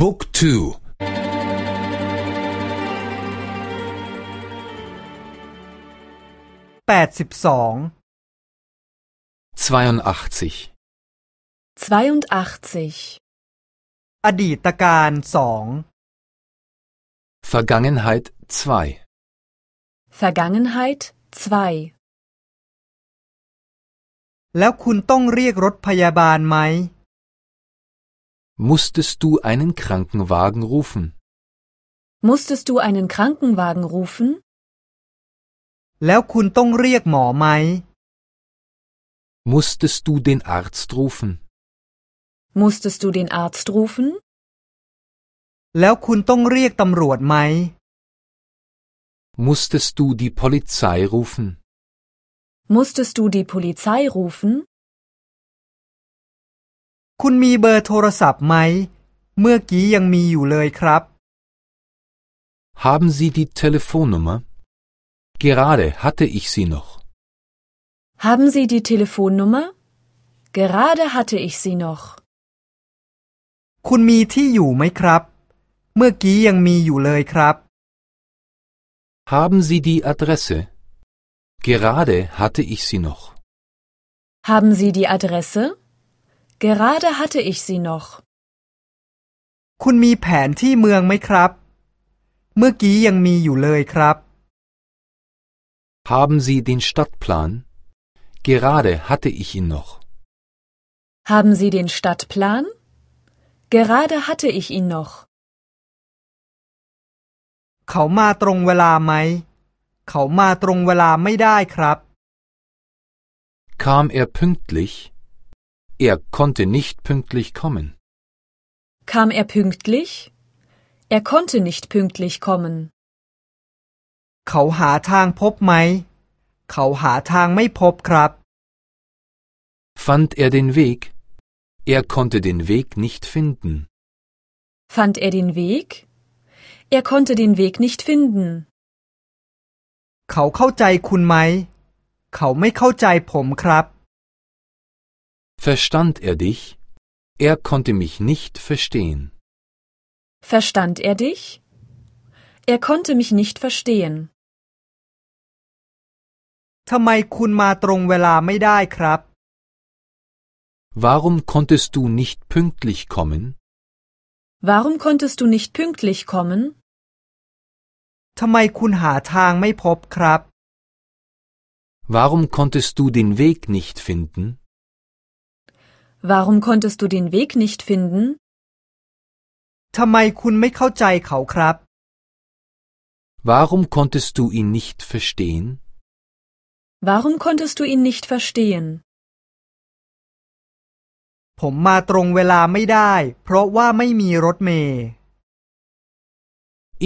Book 2 แปดสิบสอง 82 82. อดีตการสอง Vergangenheit 2 Vergangenheit 2. แล้วคุณต้องเรียกรถพยาบาลไหม Musstest du einen Krankenwagen rufen? Musstest du einen Krankenwagen rufen? แล้วคุณต้องเรียกหมอไหม Musstest du den Arzt rufen? Musstest du den Arzt rufen? แล้วคุณต้องเรียกตำรวจไหม Musstest du die Polizei rufen? Musstest du die Polizei rufen? คุณมีเบอร์โทรศัพท์ไหม เมื่อกี้ยังมีอยู่เลยครับ Haben Sie die Telefonnummer? Gerade hatte ich sie noch. Haben Sie die Telefonnummer? Gerade hatte ich sie noch. คุณมีที่อยู่ไหมครับ เมื่อกี้ยังมีอยู่เลยครับ Haben Sie die Adresse? Gerade hatte ich sie noch. Haben Sie die Adresse? Gerade hatte ich sie noch. คุณมีแผนที่เมืองไหมครับ เมื่อกี้ยังมีอยู่เลยครับ Haben Sie den Stadtplan? Gerade hatte ich ihn noch. Haben Sie den Stadtplan? Gerade hatte ich ihn noch. เขามาตรงเวลาไหม เขามาตรงเวลาไม่ได้ครับ Kam er pünktlich? Er konnte nicht pünktlich kommen. Kam er pünktlich? Er konnte nicht pünktlich kommen. เขาหาทางพบไหม เขาหาทางไม่พบครับ Fand er den Weg? Er konnte den Weg nicht finden. Fand er den Weg? Er konnte den Weg nicht finden. เขาเข้าใจคุณไหม เขาไม่เข้าใจผมครับ Verstand er dich? Er konnte mich nicht verstehen. Verstand er dich? Er konnte mich nicht verstehen. ทำไมคุณมาตรงเวลาไม่ได้ครับ Warum konntest du nicht pünktlich kommen? Warum konntest du nicht pünktlich kommen? ทำไมคุณหาทางไม่พบครับ Warum konntest du den Weg nicht finden? Warum konntest du den Weg nicht finden? ทำไมคุณไม่เข้าใจเขาครับ Warum konntest du ihn nicht verstehen? Warum konntest du ihn nicht verstehen? ผมมาตรงเวลาไม่ได้ เพราะว่าไม่มีรถเมล์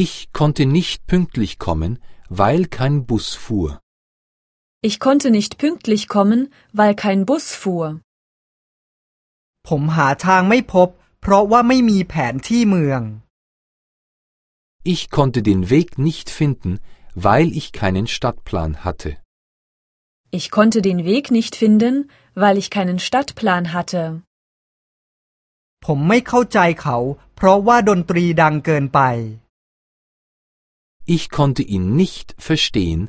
Ich konnte nicht pünktlich kommen, weil kein Bus fuhr. Ich konnte nicht pünktlich kommen, weil kein Bus fuhr. ผมหาทางไม่พบ เพราะว่าไม่มีแผนที่เมือง Ich konnte den Weg nicht finden, weil ich keinen Stadtplan hatte. Ich konnte den Weg nicht finden, weil ich keinen Stadtplan hatte. ผมไม่เข้าใจเขา เพราะว่าดนตรีดังเกินไป Ich konnte ihn nicht verstehen,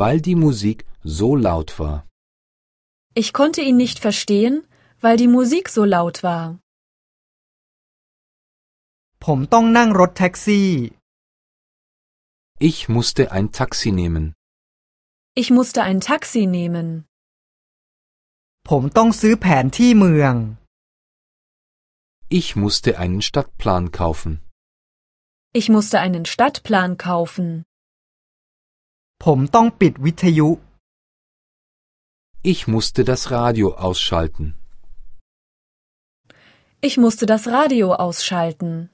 weil die Musik so laut war. Ich konnte ihn nicht verstehen, weil die Musik so laut war. ผมต้องนั่งรถแท็กซี่ Ich musste ein Taxi nehmen. Ich musste ein Taxi nehmen. ผมต้องซื้อแผนที่เมือง Ich musste einen Stadtplan kaufen. Ich musste einen Stadtplan kaufen. ผมต้องปิดวิทยุ Ich musste das Radio ausschalten. Ich musste das Radio ausschalten.